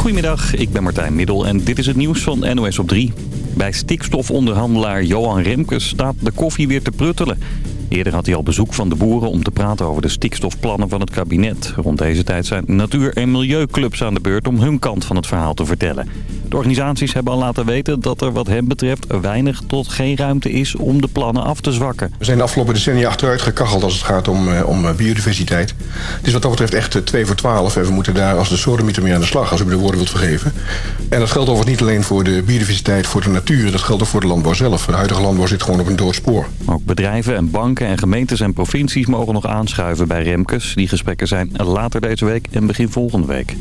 Goedemiddag, ik ben Martijn Middel en dit is het nieuws van NOS op 3. Bij stikstofonderhandelaar Johan Remkes staat de koffie weer te pruttelen. Eerder had hij al bezoek van de boeren om te praten over de stikstofplannen van het kabinet. Rond deze tijd zijn natuur- en milieuclubs aan de beurt om hun kant van het verhaal te vertellen. De organisaties hebben al laten weten dat er wat hem betreft weinig tot geen ruimte is om de plannen af te zwakken. We zijn de afgelopen decennia achteruit gekacheld als het gaat om, eh, om eh, biodiversiteit. Het is wat dat betreft echt 2 voor 12 en we moeten daar als de sodomieter mee aan de slag, als u me de woorden wilt vergeven. En dat geldt overigens niet alleen voor de biodiversiteit, voor de natuur, dat geldt ook voor de landbouw zelf. De huidige landbouw zit gewoon op een dood spoor. Ook bedrijven en banken en gemeentes en provincies mogen nog aanschuiven bij Remkes. Die gesprekken zijn later deze week en begin volgende week.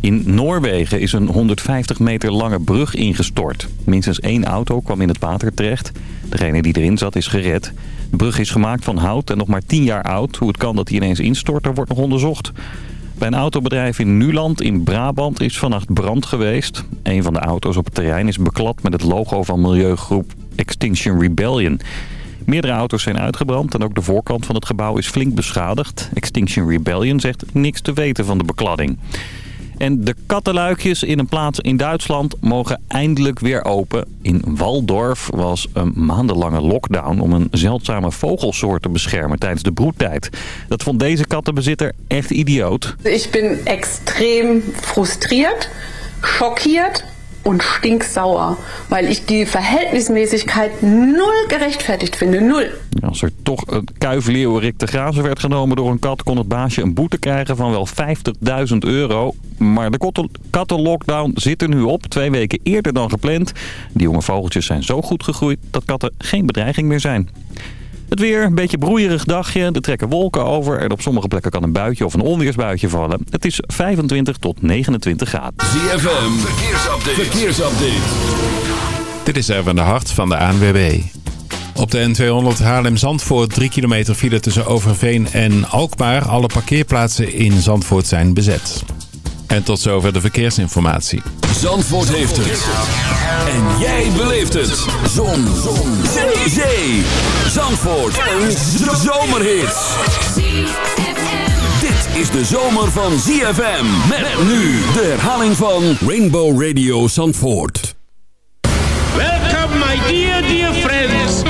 In Noorwegen is een 150 meter lange brug ingestort. Minstens één auto kwam in het water terecht. Degene die erin zat is gered. De brug is gemaakt van hout en nog maar 10 jaar oud. Hoe het kan dat hij ineens instort, er wordt nog onderzocht. Bij een autobedrijf in Nuland in Brabant is vannacht brand geweest. Een van de auto's op het terrein is beklad met het logo van milieugroep Extinction Rebellion. Meerdere auto's zijn uitgebrand en ook de voorkant van het gebouw is flink beschadigd. Extinction Rebellion zegt niks te weten van de bekladding. En de kattenluikjes in een plaats in Duitsland mogen eindelijk weer open. In Waldorf was een maandenlange lockdown om een zeldzame vogelsoort te beschermen tijdens de broedtijd. Dat vond deze kattenbezitter echt idioot. Ik ben extreem frustreerd, schockiert und stinksauer, weil ich die Verhältnismäßigkeit null gerechtfertigt finde. Null. Als er toch een kuifleeuwerik te grazen werd genomen door een kat... kon het baasje een boete krijgen van wel 50.000 euro. Maar de kattenlockdown zit er nu op, twee weken eerder dan gepland. Die jonge vogeltjes zijn zo goed gegroeid dat katten geen bedreiging meer zijn. Het weer, een beetje broeierig dagje. Er trekken wolken over en op sommige plekken kan een buitje of een onweersbuitje vallen. Het is 25 tot 29 graden. ZFM, verkeersupdate. verkeersupdate. Dit is even de hart van de ANWB. Op de N200 Haarlem-Zandvoort 3 kilometer file tussen Overveen en Alkmaar. Alle parkeerplaatsen in Zandvoort zijn bezet. En tot zover de verkeersinformatie. Zandvoort heeft het. En jij beleeft het. Zon. Zon. Zee. Zee. Zandvoort. Een zomerhit. Dit is de zomer van ZFM. Met nu de herhaling van Rainbow Radio Zandvoort. Welcome my dear, dear friends.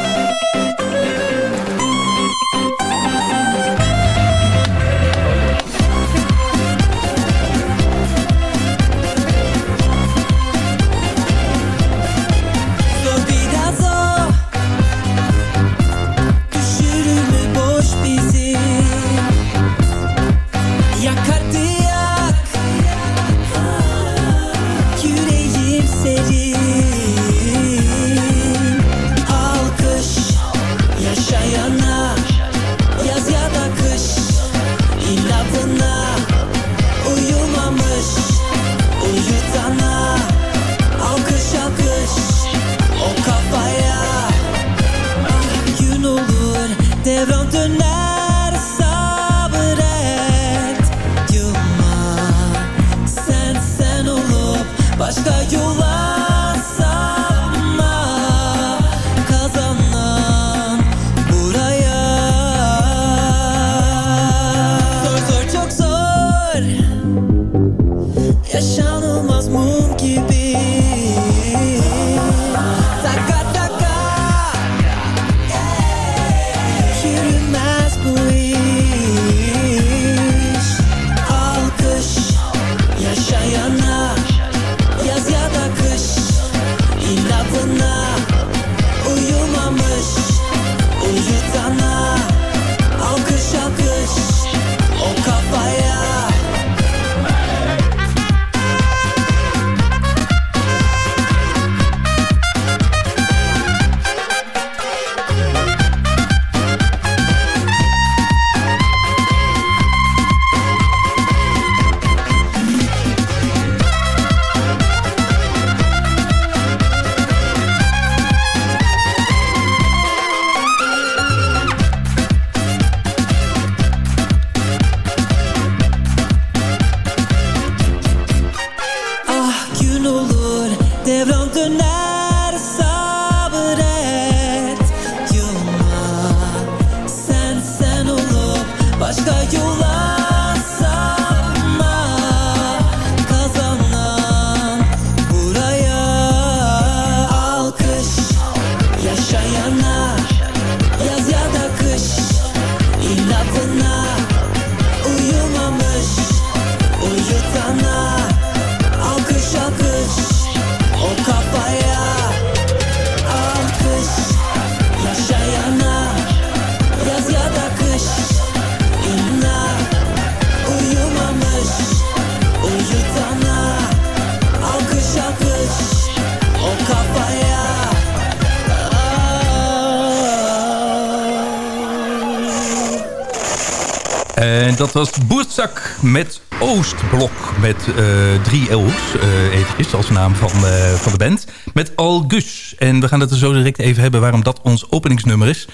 met Oostblok. Met eh, drie L's, uh, eventjes, als naam van, eh, van de band. Met Algus. En we gaan het er zo direct even hebben waarom dat ons openingsnummer is.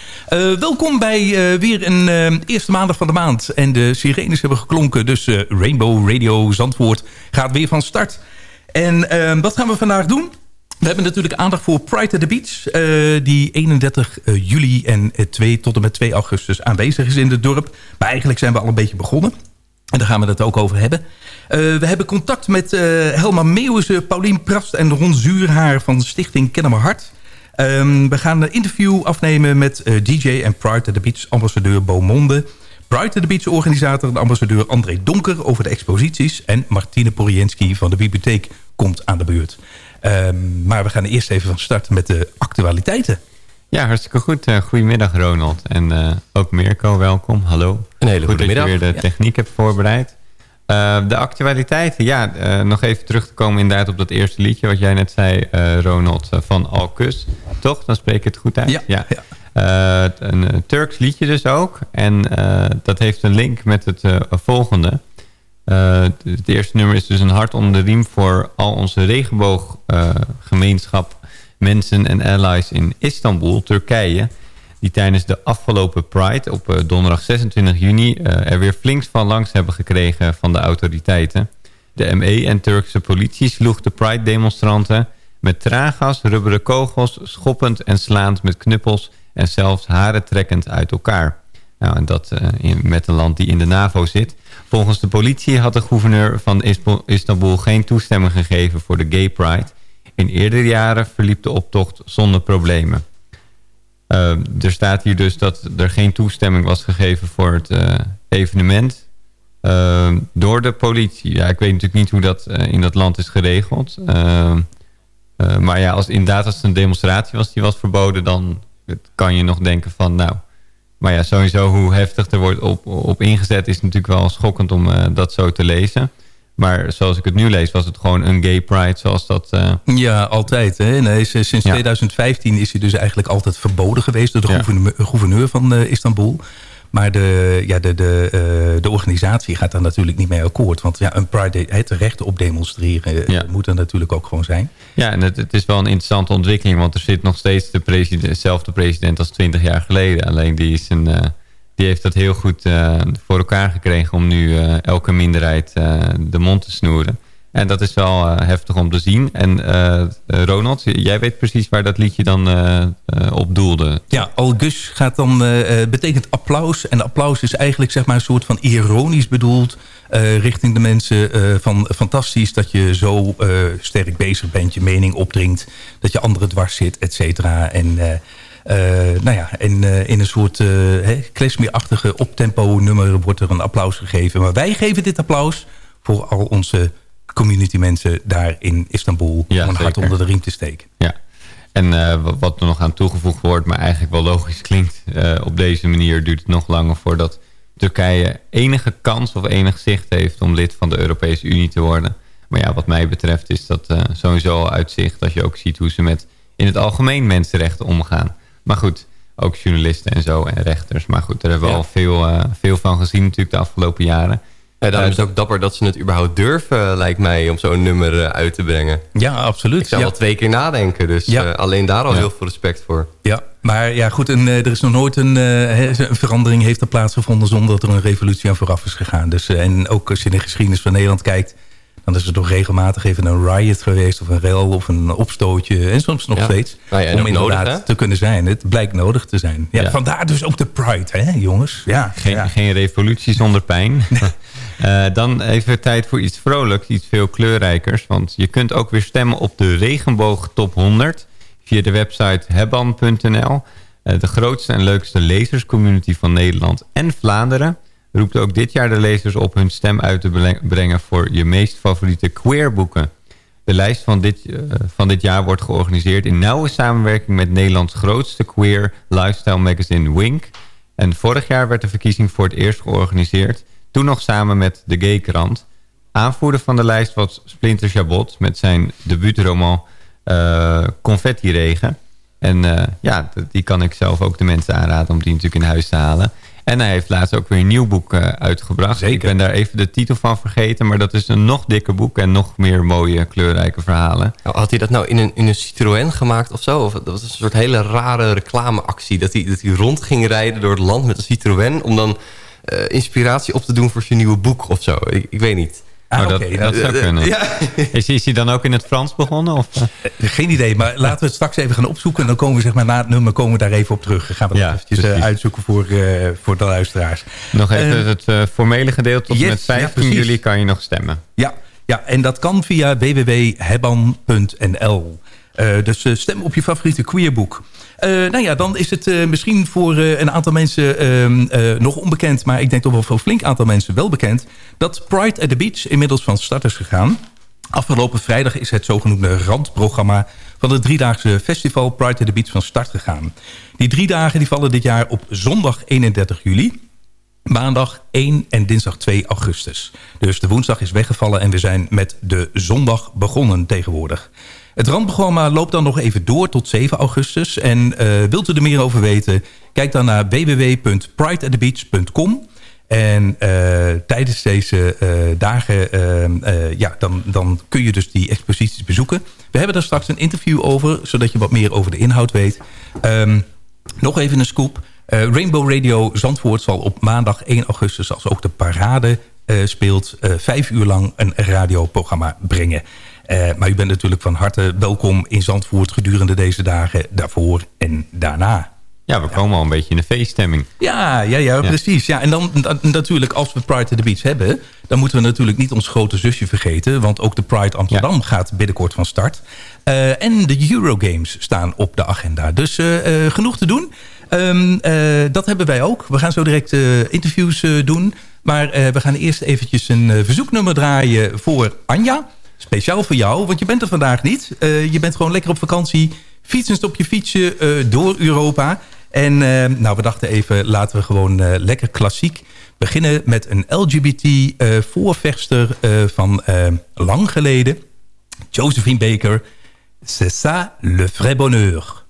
welkom bij weer een eerste maandag van de maand. En de sirenes hebben geklonken. Dus Rainbow Radio Zandvoort gaat weer van start. En wat gaan we vandaag doen? We hebben natuurlijk aandacht voor Pride at the Beach. Uh, die 31 uh, juli en 2 tot en met 2 augustus aanwezig is in het dorp. Maar eigenlijk zijn we al een beetje begonnen. En daar gaan we het ook over hebben. Uh, we hebben contact met Helma Meeuwissen, Paulien Prast en Ron Zuurhaar van de stichting Kennen Hart. Um, we gaan een interview afnemen met DJ en Pride at the Beach ambassadeur Beaumonde. Pride at the Beach organisator en ambassadeur André Donker over de exposities. En Martine Porienski van de bibliotheek komt aan de beurt. Um, maar we gaan eerst even van start met de actualiteiten. Ja, hartstikke goed. Uh, goedemiddag Ronald. En uh, ook Mirko, welkom. Hallo. Een hele goede middag. dat je weer de techniek hebt voorbereid. Uh, de actualiteiten, ja, nog even terug te komen inderdaad op dat eerste liedje... wat jij net zei, Ronald, van Alkus. Toch? Dan spreek ik het goed uit? Ja. ja. een Turks liedje dus ook. En dat heeft een link met het volgende... Uh, het eerste nummer is dus een hart onder de riem voor al onze regenbooggemeenschap, mensen en allies in Istanbul, Turkije. Die tijdens de afgelopen Pride op uh, donderdag 26 juni er weer flink van langs hebben gekregen van de autoriteiten. De ME en Turkse politie sloeg de Pride-demonstranten met traangas, rubberen kogels, schoppend en slaand met knuppels en zelfs haren trekkend uit elkaar. Nou, en dat in, met een land die in de NAVO zit. Volgens de politie had de gouverneur van Istanbul geen toestemming gegeven voor de Gay Pride. In eerdere jaren verliep de optocht zonder problemen. Uh, er staat hier dus dat er geen toestemming was gegeven voor het uh, evenement uh, door de politie. Ja, ik weet natuurlijk niet hoe dat eh, in dat land is geregeld. maar ja, als inderdaad als het een demonstratie was die was verboden... dan kan je nog denken van nou, maar ja, sowieso hoe heftig er wordt op, op ingezet... is natuurlijk wel schokkend om dat zo te lezen. Maar zoals ik het nu lees, was het gewoon een gay pride zoals dat... Uh... Ja, altijd. Hè? Nee, sinds ja. 2015 is hij dus eigenlijk altijd verboden geweest... door de ja. gouverneur, gouverneur, van uh, Istanbul. Maar de, ja, de, de, uh, de organisatie gaat daar natuurlijk niet mee akkoord. Want ja, een Pride, het recht op demonstreren ja. moet er natuurlijk ook gewoon zijn. Ja, en het, het, is wel een interessante ontwikkeling. Want er zit nog steeds de president, dezelfde president als 20 jaar geleden. Alleen die, is een, die heeft dat heel goed uh, voor elkaar gekregen... om nu elke minderheid de mond te snoeren. En dat is wel heftig om te zien. En Ronald, jij weet precies waar dat liedje dan op doelde. Ja, Algus gaat dan, betekent applaus. En applaus is eigenlijk zeg maar, een soort van ironisch bedoeld... richting de mensen van fantastisch dat je zo sterk bezig bent... je mening opdringt, dat je anderen dwars zit, et cetera. En... nou ja, en in een soort klesmeerachtige optempo nummer wordt er een applaus gegeven. Maar wij geven dit applaus voor al onze community mensen daar in Istanbul... Ja, om een hart onder de riem te steken. Ja. En uh, wat er nog aan toegevoegd wordt, maar eigenlijk wel logisch klinkt... Uh, op deze manier duurt het nog langer voordat Turkije enige kans of enig zicht heeft... om lid van de Europese Unie te worden. Maar ja, wat mij betreft is dat uh, sowieso al uitzicht... als je ook ziet hoe ze met in het algemeen mensenrechten omgaan. Maar goed, ook journalisten en zo en rechters. Maar goed, daar hebben we ja. al veel, veel van gezien natuurlijk de afgelopen jaren... Ja, daarom is het ook dapper dat ze het überhaupt durven, lijkt mij, om zo'n nummer uit te brengen. Ja, absoluut. Ik zou ja. wel twee keer nadenken, dus ja. uh, alleen daar al ja. heel veel respect voor. Ja, maar ja, goed, en, uh, er is nog nooit een, verandering heeft er plaatsgevonden zonder dat er een revolutie aan vooraf is gegaan. Dus, en ook als je in de geschiedenis van Nederland kijkt, dan is er toch regelmatig even een riot geweest of een rel of een opstootje. En soms nog steeds. Nou ja, om inderdaad nodig, te kunnen zijn. Het blijkt nodig te zijn. Ja, Vandaar dus ook de pride, hè jongens. Ja, geen, geen revolutie zonder pijn. Uh, dan even tijd voor iets vrolijks, iets veel kleurrijkers. Want je kunt ook weer stemmen op de regenboog top 100 via de website hebban.nl. Uh, de grootste en leukste lezerscommunity van Nederland en Vlaanderen roept ook dit jaar de lezers op hun stem uit te brengen voor je meest favoriete queerboeken. De lijst van dit, uh, van dit jaar wordt georganiseerd in nauwe samenwerking met Nederlands grootste queer lifestyle magazine Wink. En vorig jaar werd de verkiezing voor het eerst georganiseerd toen nog samen met de Gay-krant. Aanvoerder van de lijst was Splinter Chabot met zijn debuutroman uh, Confetti-regen. En uh, ja, die kan ik zelf ook de mensen aanraden om die natuurlijk in huis te halen. En hij heeft laatst ook weer een nieuw boek eh, uitgebracht. Ik ben daar even de titel van vergeten. Maar dat is een nog dikker boek en nog meer mooie kleurrijke verhalen. Nou, had hij dat nou in een, in een Citroën gemaakt of zo? Of dat was een soort hele rare reclameactie. Dat hij, dat hij rond ging rijden door het land met een Citroën... om dan eh, inspiratie op te doen voor zijn nieuwe boek of zo. Ik, ik weet niet. Oh, Ah, dat, oké, dat nou, zou eh, kunnen. ja. Is, is hij dan ook in het Frans begonnen? Of, eh? Eh, Geen idee, maar laten we het straks even gaan opzoeken. En dan komen we zeg maar, na het nummer komen we daar even op terug. Dan gaan we dat Ja, eventjes precies. uitzoeken voor, voor de luisteraars. Nog even Eh, het formele gedeelte. Tot yes, met ja, 15 precies. juli kan je nog stemmen. Ja, ja, en dat kan via www.hebban.nl. Eh, dus eh, stem op je favoriete queerboek. Eh, nou ja, dan is het misschien voor een aantal mensen ehm, eh, nog onbekend... maar ik denk toch wel voor een flink aantal mensen wel bekend... dat Pride at the Beach inmiddels van start is gegaan. Afgelopen vrijdag is het zogenoemde randprogramma... van het driedaagse festival Pride at the Beach van start gegaan. Die drie dagen die vallen dit jaar op zondag 31 juli maandag 1 en dinsdag 2 augustus. Dus de woensdag is weggevallen en we zijn met de zondag begonnen tegenwoordig. Het randprogramma loopt dan nog even door tot 7 augustus. En eh, wilt u er meer over weten? Kijk dan naar www.prideatthebeach.com. En eh, tijdens deze eh, dagen ja, dan, dan kun je dus die exposities bezoeken. We hebben daar straks een interview over, zodat je wat meer over de inhoud weet. Ehm, nog even een scoop. Rainbow Radio Zandvoort zal op maandag 1 augustus... als ook de parade speelt... vijf uur lang een radioprogramma brengen. Eh, maar u bent natuurlijk van harte welkom in Zandvoort... gedurende deze dagen, daarvoor en daarna. Ja, we komen al een beetje in de feeststemming. Ja, ja, ja, precies. Ja, en dan da- natuurlijk, als we Pride at the Beach hebben... dan moeten we natuurlijk niet ons grote zusje vergeten... want ook de Pride Amsterdam gaat binnenkort van start. Eh, en de Eurogames staan op de agenda. Dus eh, genoeg te doen. Ehm, eh, dat hebben wij ook. We gaan zo direct interviews doen. Maar we gaan eerst eventjes een verzoeknummer draaien voor Anja. Speciaal voor jou, want je bent er vandaag niet. Eh, je bent gewoon lekker op vakantie. Fietsend op je fietsje eh, door Europa. En eh, nou, we dachten even, laten we gewoon lekker klassiek beginnen met een LGBT-voorvechter van lang geleden. Josephine Baker. C'est ça le vrai bonheur.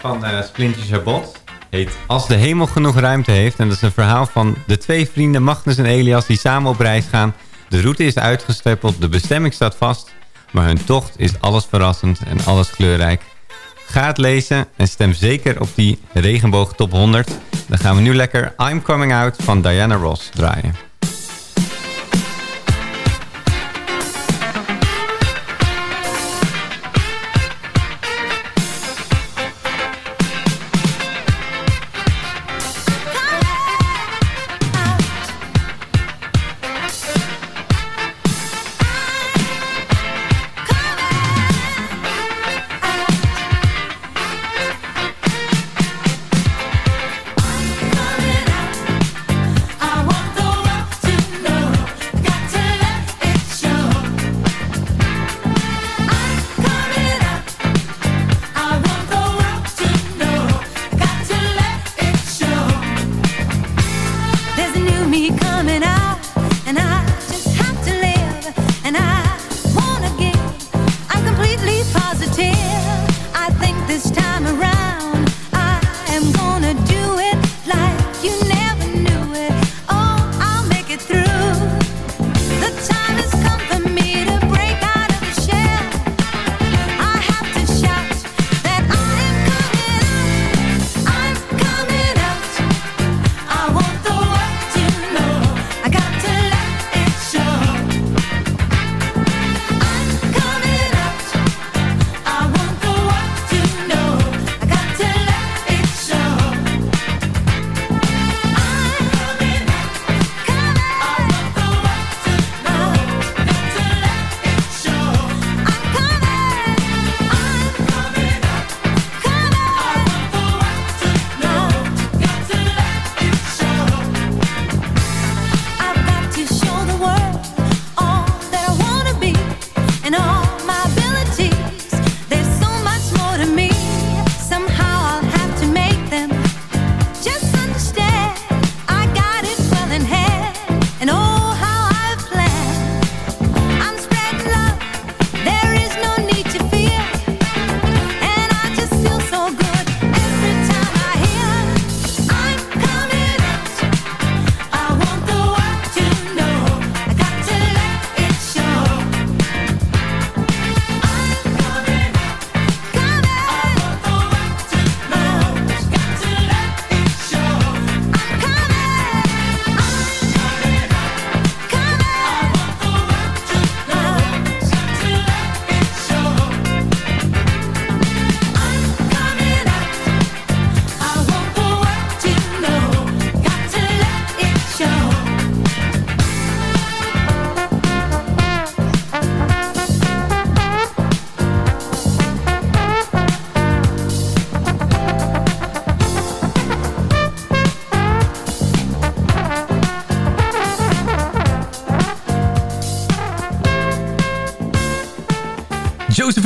Van uh, Splintje Chabot heet Als de hemel genoeg ruimte heeft. En dat is een verhaal van de twee vrienden Magnus en Elias die samen op reis gaan. De route is uitgestippeld, de bestemming staat vast. Maar hun tocht is alles verrassend en alles kleurrijk. Ga het lezen en stem zeker op die regenboog top 100. Dan gaan we nu lekker I'm Coming Out van Diana Ross draaien.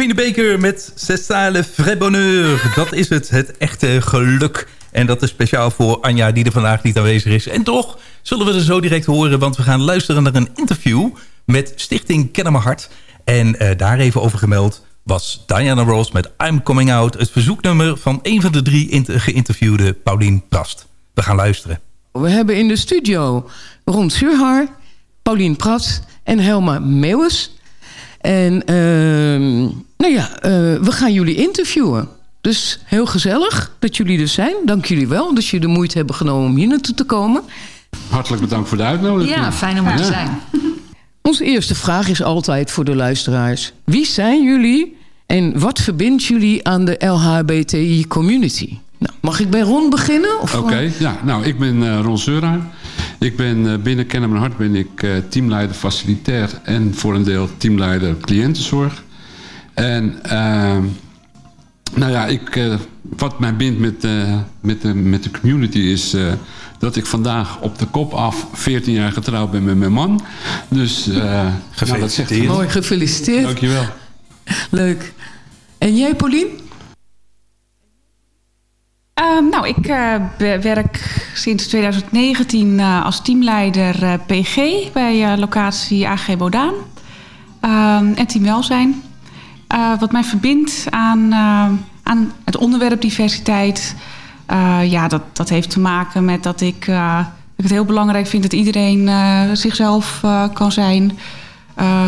Josephine Baker met Cestale Vrai Bonheur. Dat is het, het echte geluk. En dat is speciaal voor Anja die er vandaag niet aanwezig is. En toch zullen we er zo direct horen... want we gaan luisteren naar een interview met Stichting Kennen Hart. En uh, daar even over gemeld was Diana Ross met I'm Coming Out... het verzoeknummer van een van de drie geïnterviewde Paulien Prast. We gaan luisteren. We hebben in de studio Ron Surhaar, Paulien Prast en Helma Meeuwis... En uh, nou ja, uh, we gaan jullie interviewen. Dus heel gezellig dat jullie er zijn. Dank jullie wel dat jullie de moeite hebben genomen om hier naartoe te komen. Hartelijk bedankt voor de uitnodiging. Ja, fijn om er te zijn. Onze eerste vraag is altijd voor de luisteraars. Wie zijn jullie en wat verbindt jullie aan de LHBTI-community? Nou, mag ik bij Ron beginnen? Oké, okay, ja. Nou, ik ben uh, Ron Zeura. Ik ben uh, binnen Kennen Mijn Hart ben ik uh, teamleider facilitair en voor een deel teamleider cliëntenzorg. En uh, nou ja, ik, wat mij bindt met, met, de, met de community is dat ik vandaag op de kop af 14 jaar getrouwd ben met mijn man. Dus gefeliciteerd. Nou, dat zegt Mooi, gefeliciteerd. Dankjewel. Leuk. En jij, Paulien? Uh, nou, ik uh, werk sinds 2019 uh, als teamleider eh, PG bij locatie AG Bodaan ehm, en team welzijn. wat mij verbindt aan aan het onderwerp diversiteit. Eh, ja, dat, dat heeft te maken met dat ik, eh, ik het heel belangrijk vind dat iedereen eh, zichzelf eh, kan zijn. Eh,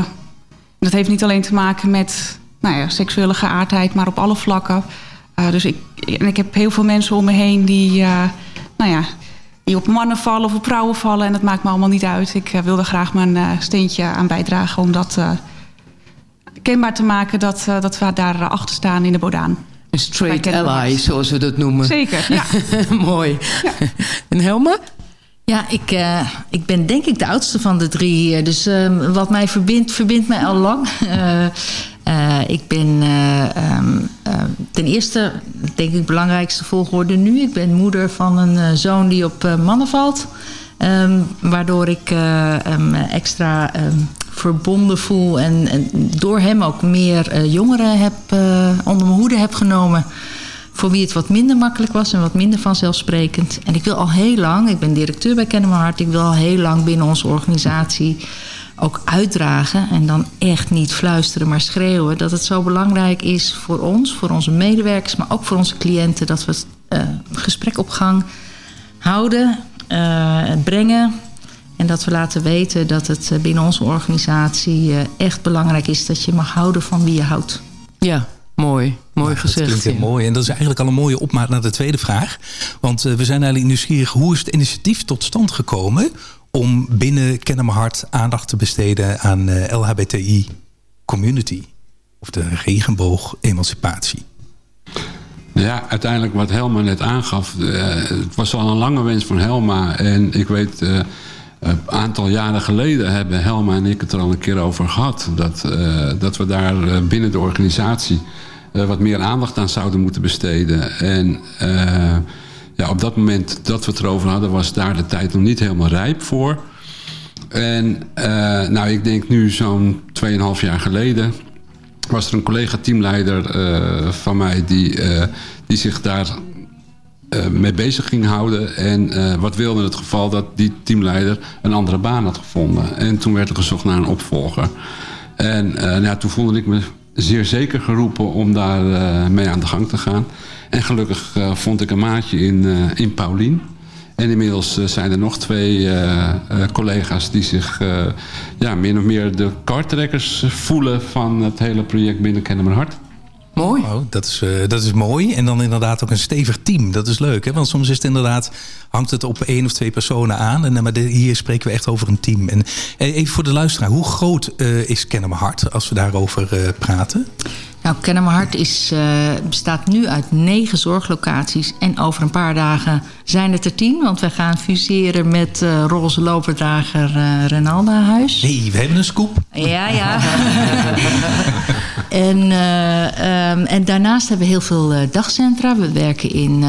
dat heeft niet alleen te maken met nou ja, seksuele geaardheid, maar op alle vlakken. Eh, dus ik, en ik heb heel veel mensen om me heen die, eh, nou ja, die op mannen vallen of op vrouwen vallen. En dat maakt me allemaal niet uit. Ik eh, wil er graag mijn eh, steentje aan bijdragen om dat eh, kenbaar te maken dat, eh, dat we daar achter staan in de Bodaan. Een straight ally, zoals we dat noemen. Zeker, ja. Mooi. En Helma? Ja, ik, eh, ik ben denk ik de oudste van de drie hier. Dus ehm, wat mij verbindt, verbindt mij al lang. Eh, eh, ik ben eh, ehm, eh, ten eerste, denk ik, belangrijkste volgorde nu. Ik ben moeder van een zoon die op mannen valt. Ehm, waardoor ik hem extra verbonden voel en, en door hem ook meer jongeren heb, onder mijn hoede heb genomen voor wie het wat minder makkelijk was en wat minder vanzelfsprekend. En ik wil al heel lang, ik ben directeur bij Kennen Mijn Hart, ik wil al heel lang binnen onze organisatie ook uitdragen en dan echt niet fluisteren, maar schreeuwen dat het zo belangrijk is voor ons, voor onze medewerkers, maar ook voor onze cliënten dat we het eh, gesprek op gang houden, eh, brengen en dat we laten weten dat het eh, binnen onze organisatie eh, echt belangrijk is dat je mag houden van wie je houdt. Ja, mooi. Mooi Dat gezegd. klinkt heel ja. mooi. En dat is eigenlijk al een mooie opmaat naar de tweede vraag. Want we zijn eigenlijk nieuwsgierig. Hoe is het initiatief tot stand gekomen... om binnen Kennen Mijn Hart aandacht te besteden aan eh, LHBTI community? Of de regenboog-emancipatie? Ja, uiteindelijk wat Helma net aangaf. eh, het was al een lange wens van Helma. En ik weet, eh, een aantal jaren geleden hebben Helma en ik het er al een keer over gehad. Dat, dat we daar binnen de organisatie wat meer aandacht aan zouden moeten besteden. En ja, op dat moment dat we het erover hadden, was daar de tijd nog niet helemaal rijp voor. En eh, nou, ik denk nu zo'n 2,5 jaar geleden was er een collega-teamleider eh, van mij die, eh, die zich daar mee bezig ging houden. En wat wilde het geval dat die teamleider een andere baan had gevonden. En toen werd er gezocht naar een opvolger. En nou, toen voelde ik me zeer zeker geroepen om daar eh, mee aan de gang te gaan. En gelukkig eh, vond ik een maatje in, eh, in Paulien. En inmiddels zijn er nog twee collega's die zich ja, min of meer de kartrekkers voelen van het hele project binnen Kennen Mijn Hart. Mooi. Oh, dat, is, eh, dat is mooi. En dan inderdaad ook een stevig team. Dat is leuk. Hè? Want soms is het inderdaad, hangt het op één of twee personen aan. En, eh, maar hier spreken we echt over een team. En eh, even voor de luisteraar. Hoe groot is Kennen Hart als we daarover praten? Nou, Kennen Mijn Hart is, eh, bestaat nu uit negen zorglocaties. En over een paar dagen zijn het er tien. Want wij gaan fuseren met eh, roze loperdrager eh Renalda Huis. Nee, we hebben een scoop. Ja, ja. en, eh, ehm, en daarnaast hebben we heel veel dagcentra. We werken in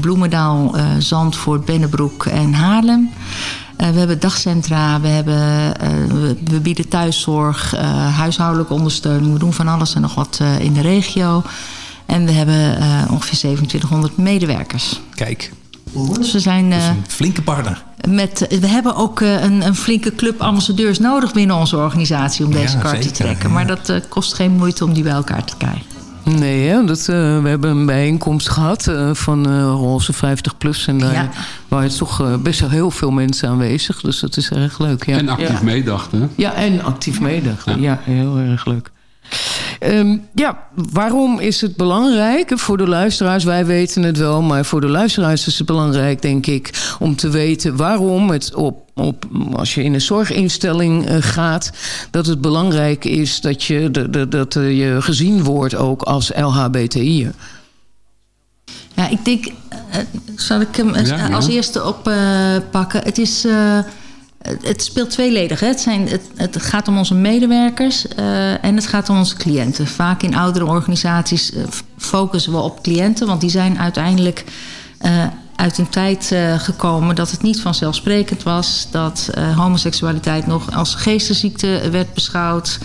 Bloemendaal, Zandvoort, Bennebroek en Haarlem. Eh, we hebben dagcentra, we, hebben, eh, we, we bieden thuiszorg, eh, huishoudelijke ondersteuning. We doen van alles en nog wat in de regio. En we hebben ongeveer 2700 medewerkers. Kijk, Dus we zijn... een flinke partner. met, we hebben ook een, een flinke club ambassadeurs nodig binnen onze organisatie om deze Ja, kaart te trekken. ja. Maar dat kost geen moeite om die bij elkaar te krijgen. Nee, hè, dat, eh, we hebben een bijeenkomst gehad eh, van eh Roze 50 plus. En daar Ja. waren toch eh, best wel heel veel mensen aanwezig. Dus dat is erg leuk. Ja. En actief ja. meedachten. Ja, en actief meedachten. Ja. heel erg leuk. Ehm, ja, waarom is het belangrijk? Voor de luisteraars, wij weten het wel, maar voor de luisteraars is het belangrijk, denk ik, om te weten waarom het op, op als je in een zorginstelling eh, gaat, dat het belangrijk is dat je, de, de, dat eh, je gezien wordt ook als LHBTI'er. Ja, ik denk, eh, zal ik hem eens Ja, ja. als eerste oppakken? het is... eh, het speelt tweeledig. Hè? Het, zijn, het, het gaat om onze medewerkers eh, en het gaat om onze cliënten. Vaak in oudere organisaties eh, focussen we op cliënten, want die zijn uiteindelijk eh, uit een tijd gekomen dat het niet vanzelfsprekend was, dat homoseksualiteit nog als geestesziekte werd beschouwd.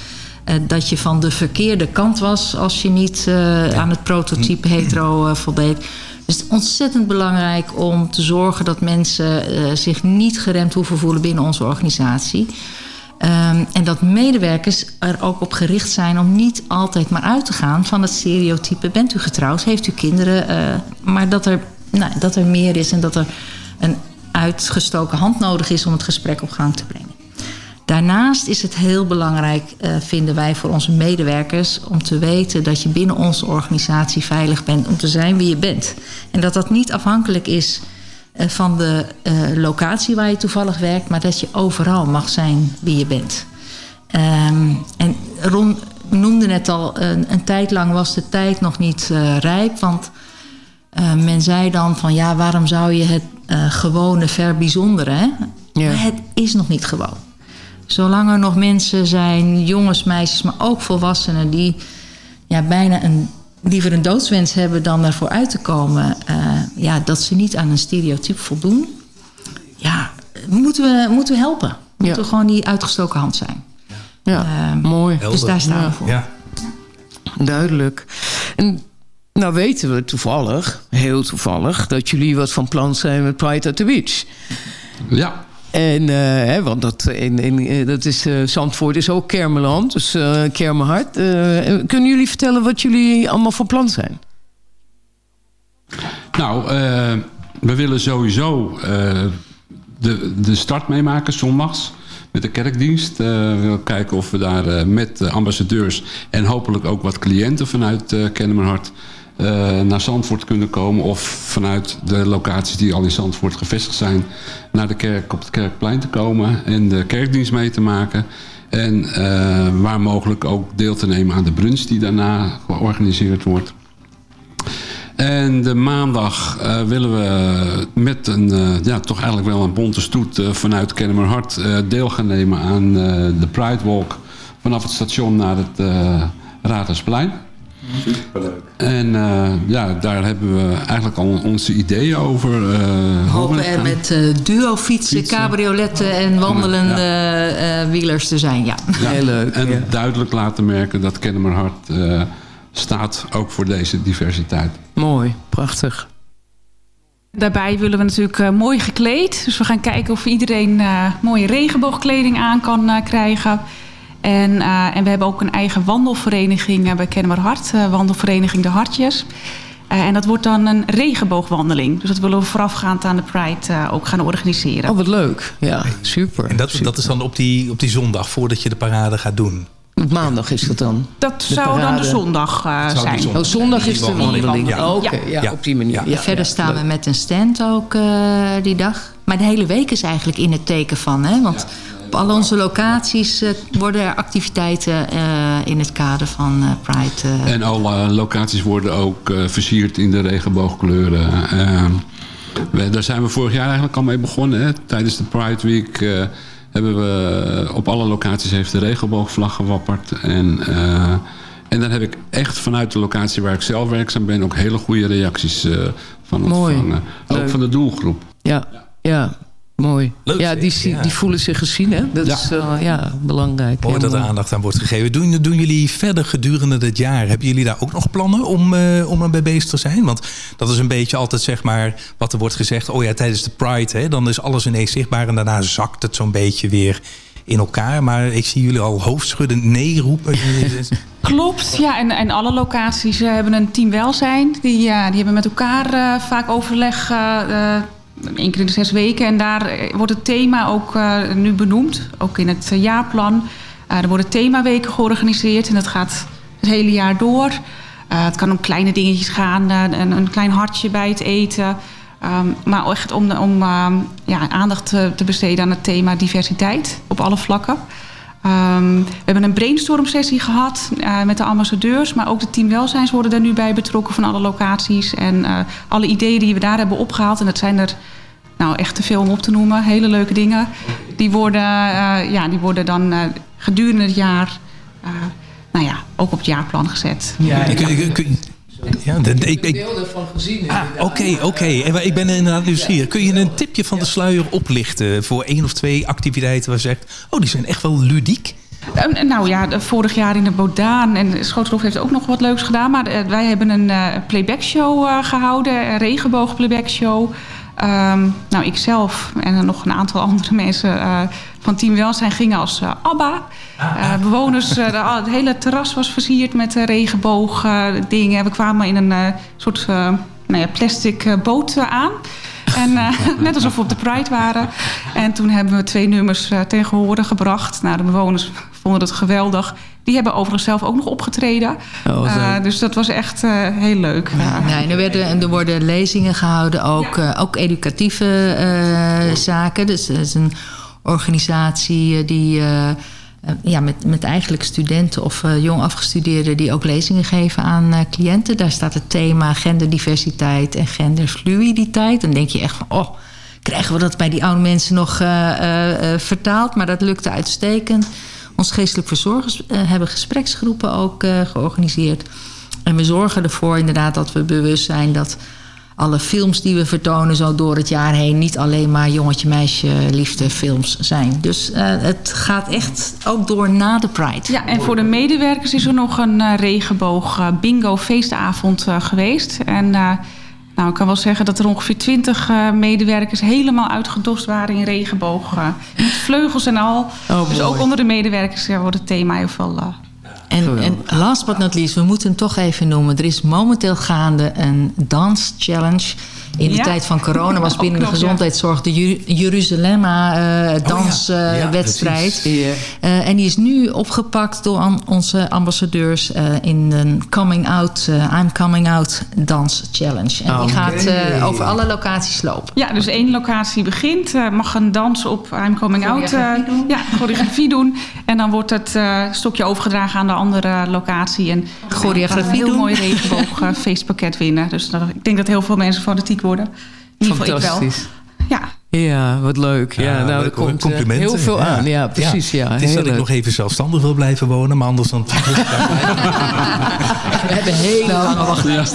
dat je van de verkeerde kant was als je niet aan het prototype hetero eh, voldeed. Dus het is ontzettend belangrijk om te zorgen dat mensen eh, zich niet geremd hoeven voelen binnen onze organisatie. Ehm, en dat medewerkers er ook op gericht zijn om niet altijd maar uit te gaan van het stereotype: bent u getrouwd, heeft u kinderen, eh, maar dat er, nou, dat er meer is en dat er een uitgestoken hand nodig is om het gesprek op gang te brengen. Daarnaast is het heel belangrijk, eh, vinden wij voor onze medewerkers, om te weten dat je binnen onze organisatie veilig bent om te zijn wie je bent. En dat dat niet afhankelijk is eh, van de eh, locatie waar je toevallig werkt, maar dat je overal mag zijn wie je bent. Ehm, en Ron noemde net al, een, een tijd lang was de tijd nog niet rijp, want men zei dan van ja, waarom zou je het gewone verbijzonderen? Hè? Maar het is nog niet gewoon. Zolang er nog mensen zijn, jongens, meisjes, maar ook volwassenen... die ja, bijna een, liever een doodswens hebben dan ervoor uit te komen... eh, ja, dat ze niet aan een stereotype voldoen... ja, moeten we, moeten we helpen. Moeten we gewoon die uitgestoken hand zijn. Ja, Ehm, mooi. Dus daar staan we voor. Ja. Duidelijk. En nou weten we toevallig, heel toevallig... dat jullie wat van plan zijn met Pride at the Beach. Ja. En, eh, hè, want dat, in, in, eh, dat is, eh, Zandvoort is ook Kermeland, dus Kermenhart. Kunnen jullie vertellen wat jullie allemaal van plan zijn? Nou, we willen sowieso de, de start meemaken zondags met de kerkdienst. We willen kijken of we daar met de ambassadeurs en hopelijk ook wat cliënten vanuit uh, eh, naar Zandvoort kunnen komen. Of vanuit de locaties die al in Zandvoort gevestigd zijn naar de kerk op het Kerkplein te komen en de kerkdienst mee te maken. En eh, waar mogelijk ook deel te nemen aan de brunch die daarna georganiseerd wordt. En de maandag eh, willen we met een, ja, toch eigenlijk wel een bonte stoet vanuit Kennemerhart deel gaan nemen aan de Pride Walk vanaf het station naar het Raadhuisplein. Superleuk. En eh, ja, daar hebben we eigenlijk al onze ideeën over. eh, we hopen er met eh duo-fietsen, cabrioletten en wandelende eh, wielers te zijn. Ja. Ja, En duidelijk laten merken dat Kennemerhart eh, staat ook voor deze diversiteit. Mooi, prachtig. Daarbij willen we natuurlijk mooi gekleed. Dus we gaan kijken of iedereen eh, mooie regenboogkleding aan kan krijgen. En, eh, en we hebben ook een eigen wandelvereniging eh, bij Kennemerhart. eh wandelvereniging De Hartjes. Eh, en dat wordt dan een regenboogwandeling. Dus dat willen we voorafgaand aan de Pride eh, ook gaan organiseren. Oh, wat leuk. Ja, super. En dat, dat is dan op die, op die zondag voordat je de parade gaat doen. Maandag is dat dan? Dat De zou dan de zondag eh, zijn. zondag Oh, zondag is de wandeling. Oh, oké, ja, op die manier. En Ja, verder ja, staan we met een stand ook eh, die dag. Maar de hele week is eigenlijk in het teken van. Hè? Want op al onze locaties eh, worden er activiteiten eh, in het kader van eh, Pride. En alle locaties worden ook versierd in de regenboogkleuren. Eh, we, daar zijn we vorig jaar eigenlijk al mee begonnen. Hè. Tijdens de Pride Week hebben we op alle locaties heeft de regenboogvlag gewapperd. En, en daar heb ik echt vanuit de locatie waar ik zelf werkzaam ben... ook hele goede reacties eh, van Mooi. ontvangen. Ook Leuk. van de doelgroep. Ja, ja, mooi. Leuk, ja, die, Ja. die voelen zich gezien, hè? Dat Ja. is eh, ja, belangrijk. Mooi dat er aandacht aan wordt gegeven. Doen, doen jullie verder gedurende dit jaar? Hebben jullie daar ook nog plannen om, eh om erbij bezig te zijn? Want dat is een beetje altijd zeg maar wat er wordt gezegd. Oh ja, tijdens de Pride, hè, dan is alles ineens zichtbaar. En daarna zakt het zo'n beetje weer in elkaar. Maar ik zie jullie al hoofdschuddend nee roepen. Klopt, ja. En, en alle locaties eh, hebben een team welzijn. Die, eh, die hebben met elkaar eh, vaak overleg. Één keer in de zes weken. En daar eh, wordt het thema ook eh, nu benoemd. Ook in het eh, jaarplan. Er worden themaweken georganiseerd. En dat gaat het hele jaar door. Het kan om kleine dingetjes gaan. een, een klein hartje bij het eten. Ehm, maar echt om, om ehm, ja, aandacht te besteden aan het thema diversiteit. Op alle vlakken. Ehm, we hebben een brainstorm sessie gehad eh, met de ambassadeurs. Maar ook de team welzijns worden daar nu bij betrokken van alle locaties. En eh, alle ideeën die we daar hebben opgehaald. En dat zijn er nou echt te veel om op te noemen. Hele leuke dingen. Die worden, eh, ja, die worden dan eh, gedurende het jaar... eh, nou ja, ook op het jaarplan gezet. Kun- kun- kun- ja, de- de- ik, ik, deel ervan gezien. Ah, Oké, oké. En maar Ik ben inderdaad nieuwsgierig. Kun je een tipje van de sluier oplichten voor één of twee activiteiten waar je zegt... oh, die zijn echt wel ludiek? Eh, nou ja, vorig jaar in de Bodaan en Schotelhof heeft ook nog wat leuks gedaan. Maar eh, wij hebben een eh, playback show eh, gehouden, een regenboog playback show. Ehm, nou, ikzelf en nog een aantal andere mensen eh, van Team Welzijn gingen als eh, ABBA. Eh, bewoners, de- het hele terras was versierd met regenboogdingen. we kwamen in een soort nou ja, plastic boot aan. En eh, net alsof we op de Pride waren. En toen hebben we twee nummers uh, ten gehore gebracht. Nou, de bewoners vonden het geweldig. Die hebben overigens zelf ook nog opgetreden. Oh, Uh, dus dat was echt uh, heel leuk. Nee, er, werden, er worden lezingen gehouden, ook, ja. uh, ook educatieve uh, zaken. Dus dat is een organisatie die ja, met, met eigenlijk studenten of jong afgestudeerden... die ook lezingen geven aan cliënten. Daar staat het thema genderdiversiteit en genderfluiditeit. Dan denk je echt van, oh, krijgen we dat bij die oude mensen nog vertaald? Maar dat lukte uitstekend. Ons geestelijk verzorgers hebben gespreksgroepen ook georganiseerd. En we zorgen ervoor inderdaad dat we bewust zijn dat alle films die we vertonen zo door het jaar heen niet alleen maar jongetje meisje liefde films zijn. Dus uh, het gaat echt ook door na de Pride. Ja, en voor de medewerkers is er nog een regenboog bingo feestavond geweest. En nou, ik kan wel zeggen dat er ongeveer twintig uh, medewerkers helemaal uitgedost waren in regenboog. Uh, met vleugels en al. Oh, dus ook onder de medewerkers wordt het thema heel veel... En, en, last but not least, we moeten hem toch even noemen. Er is momenteel gaande een dance challenge. In de ja. tijd van corona was binnen de gezondheidszorg de Jeruzalemma uh, danswedstrijd. Oh, ja, uh, en die is nu opgepakt door an, onze ambassadeurs uh, in een coming out, I'm coming out dance challenge. En die gaat over alle locaties lopen. Ja, dus één locatie begint, mag een dans op I'm coming out. ja, choreografie doen. En dan wordt het stokje overgedragen aan de andere locatie. En choreografie een heel doen. mooi regenboog feestpakket winnen. Dus dat, ik denk dat heel veel mensen fanatiek worden. In ieder geval ik wel. Ja. Ja, wat leuk. Ja, ja nou, er komt complimenten. heel veel aan. Ja, precies. Ja. Het is dat ik nog even zelfstandig wil blijven wonen, maar anders dan... We hebben heel nou, lange wachtlijst.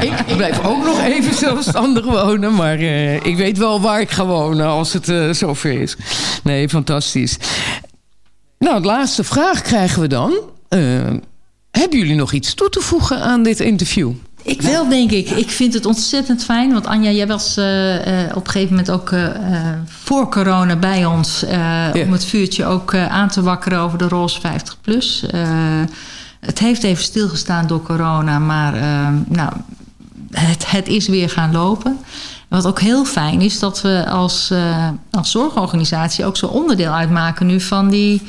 ik, ik, blijf ook nog even zelfstandig wonen, maar uh, ik weet wel waar ik ga wonen als het uh, zover is. Nee, fantastisch. Nou, de laatste vraag krijgen we dan. Uh, hebben jullie nog iets toe te voegen aan dit interview? Ik wel, denk ik. Ik vind het ontzettend fijn. Want Anja, jij was uh, uh, op een gegeven moment ook uh, voor corona bij ons. Ja. Om het vuurtje ook aan te wakkeren over de Roze 50 plus. het heeft even stilgestaan door corona. Maar nou, het, het is weer gaan lopen. Wat ook heel fijn is dat we als, als zorgorganisatie ook zo onderdeel uitmaken nu van die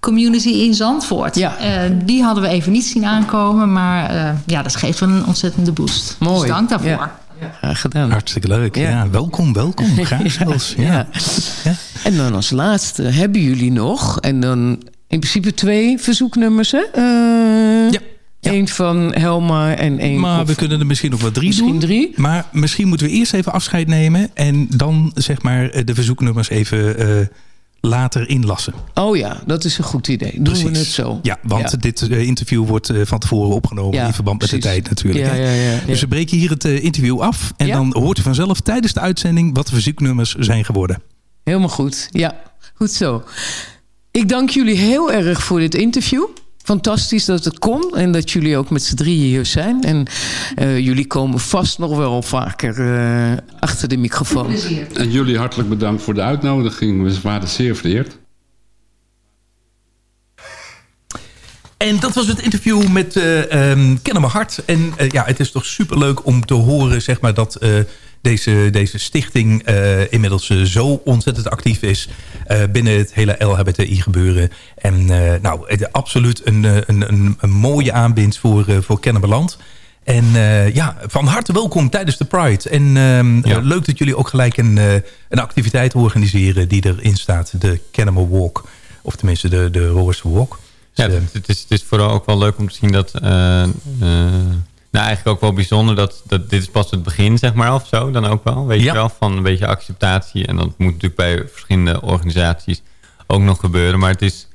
community in Zandvoort. Ja. Uh, die hadden we even niet zien aankomen, maar uh, ja, dat geeft wel een ontzettende boost. Mooi. Dus dank daarvoor. Ja. Ja, gedaan. Hartstikke leuk. Ja. ja welkom, welkom. Graag zelfs. Ja. Ja. En dan als laatste hebben jullie nog, en dan in principe twee verzoeknummers, hè? Uh, ja. Eén van Helma en één Maar of... we kunnen er misschien nog wel drie misschien doen. drie. Maar misschien moeten we eerst even afscheid nemen... en dan zeg maar de verzoeknummers even uh, later inlassen. Oh ja, dat is een goed idee. Doen precies. we het zo. Ja, want Ja. dit uh, interview wordt uh, van tevoren opgenomen... Ja, in verband met de tijd natuurlijk. Ja. Dus we breken hier het uh, interview af... en dan hoort u vanzelf tijdens de uitzending... wat de verzoeknummers zijn geworden. Helemaal goed. Ja, goed zo. Ik dank jullie heel erg voor dit interview. Fantastisch dat het kon en dat jullie ook met z'n drieën hier zijn. En uh, jullie komen vast nog wel vaker uh, achter de microfoon. En jullie hartelijk bedankt voor de uitnodiging. We waren zeer vereerd. En dat was het interview met uh, um, Kennen mijn hart. En uh, ja, het is toch superleuk om te horen zeg maar, dat uh, deze, deze stichting inmiddels zo ontzettend actief is binnen het hele LHBTI gebeuren. En nou, het, absoluut een, een, een, een mooie aanbind voor, voor Kennemerland. En ja, van harte welkom tijdens de Pride. En ja. leuk dat jullie ook gelijk een, een activiteit organiseren die erin staat. De Kennemer Walk. Of tenminste de, de Roorse Walk. Ja, het, het, is, het is vooral ook wel leuk om te zien dat... Nou, eigenlijk ook wel bijzonder dat, dat dit is pas het begin, zeg maar, of zo. Dan ook wel, weet Ja. je wel, van een beetje acceptatie. En dat moet natuurlijk bij verschillende organisaties ook nog gebeuren. Maar het is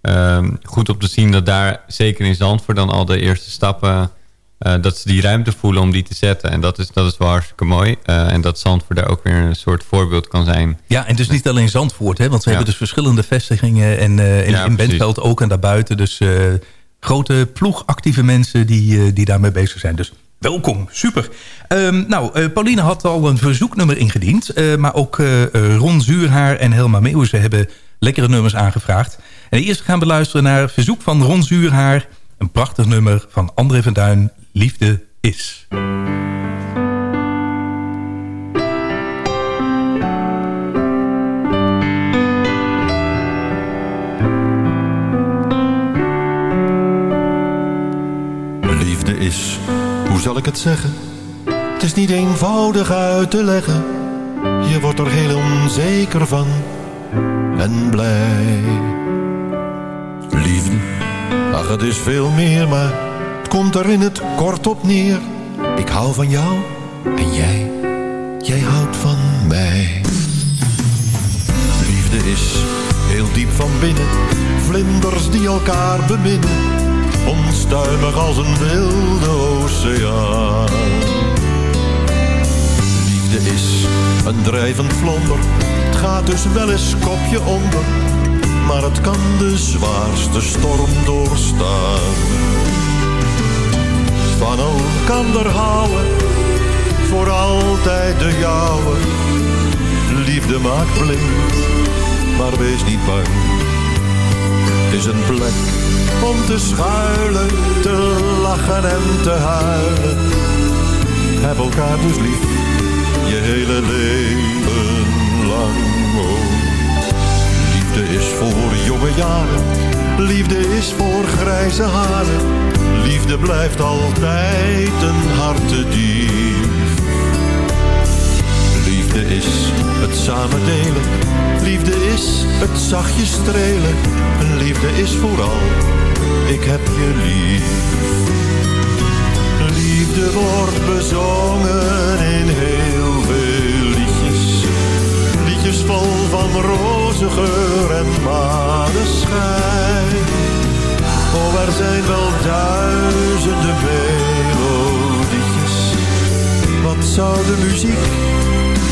ehm, goed om te zien dat daar, zeker in Zandvoort... dan al de eerste stappen, eh, dat ze die ruimte voelen om die te zetten. En dat is, dat is wel hartstikke mooi. Eh, en dat Zandvoort daar ook weer een soort voorbeeld kan zijn. Ja, en dus niet alleen Zandvoort, hè, want we Ja. hebben dus verschillende vestigingen en eh, in, Ja, in. Bentveld ook en daarbuiten. Dus grote ploeg actieve mensen die, eh, die daarmee bezig zijn. Dus welkom. Super. Ehm, nou, eh, Pauline had al een verzoeknummer ingediend. eh, maar ook Ron Zuurhaar en Helma Meeuwse hebben lekkere nummers aangevraagd. En eerst gaan we luisteren naar verzoek van Ron Zuurhaar. Een prachtig nummer van André van Duin. Liefde is. Hoe zal ik het zeggen? Het is niet eenvoudig uit te leggen. Je wordt er heel onzeker van en blij. Liefde, ach het is veel meer, maar het komt er in het kort op neer. Ik hou van jou en jij, jij houdt van mij. Liefde is heel diep van binnen, vlinders die elkaar beminnen onstuimig als een wilde oceaan. Liefde is een drijvend vlonder, het gaat dus wel eens kopje onder, maar het kan de zwaarste storm doorstaan. Van elkander houden, voor altijd de jouwe. Liefde maakt blind, maar wees niet bang. Het is een plek om te schuilen, te lachen en te huilen. Heb elkaar dus lief, je hele leven lang. Oh. Liefde is voor jonge jaren, liefde is voor grijze haren. Liefde blijft altijd een hartedief. Liefde is het samen delen, liefde is het zachtjes strelen. Liefde is vooral ik heb je lief. Liefde wordt bezongen in heel veel liedjes. Liedjes vol van roze geur en maneschijn. Oh, er zijn wel duizenden melodietjes. Wat zou de muziek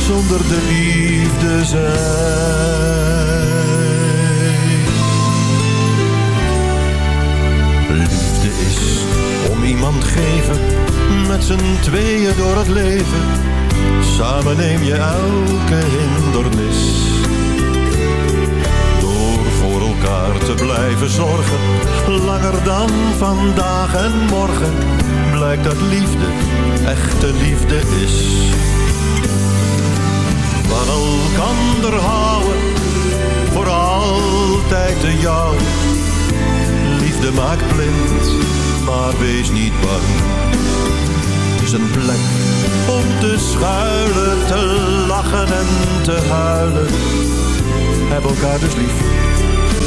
zonder de liefde zijn? Om iemand geven, met z'n tweeën door het leven. Samen neem je elke hindernis. Door voor elkaar te blijven zorgen, langer dan vandaag en morgen, blijkt dat liefde echte liefde is. Van elkander houden, voor altijd de jou liefde maakt blind, maar wees niet bang. Het is een plek om te schuilen, te lachen en te huilen. Heb elkaar dus lief,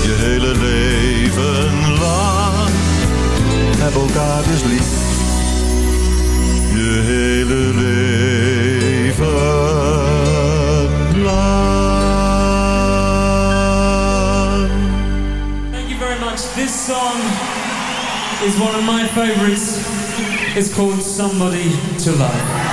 je hele leven lang. Heb elkaar dus lief, je hele leven lang. Thank you very much. This song is one of my favorites. It's called Somebody to Love.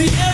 See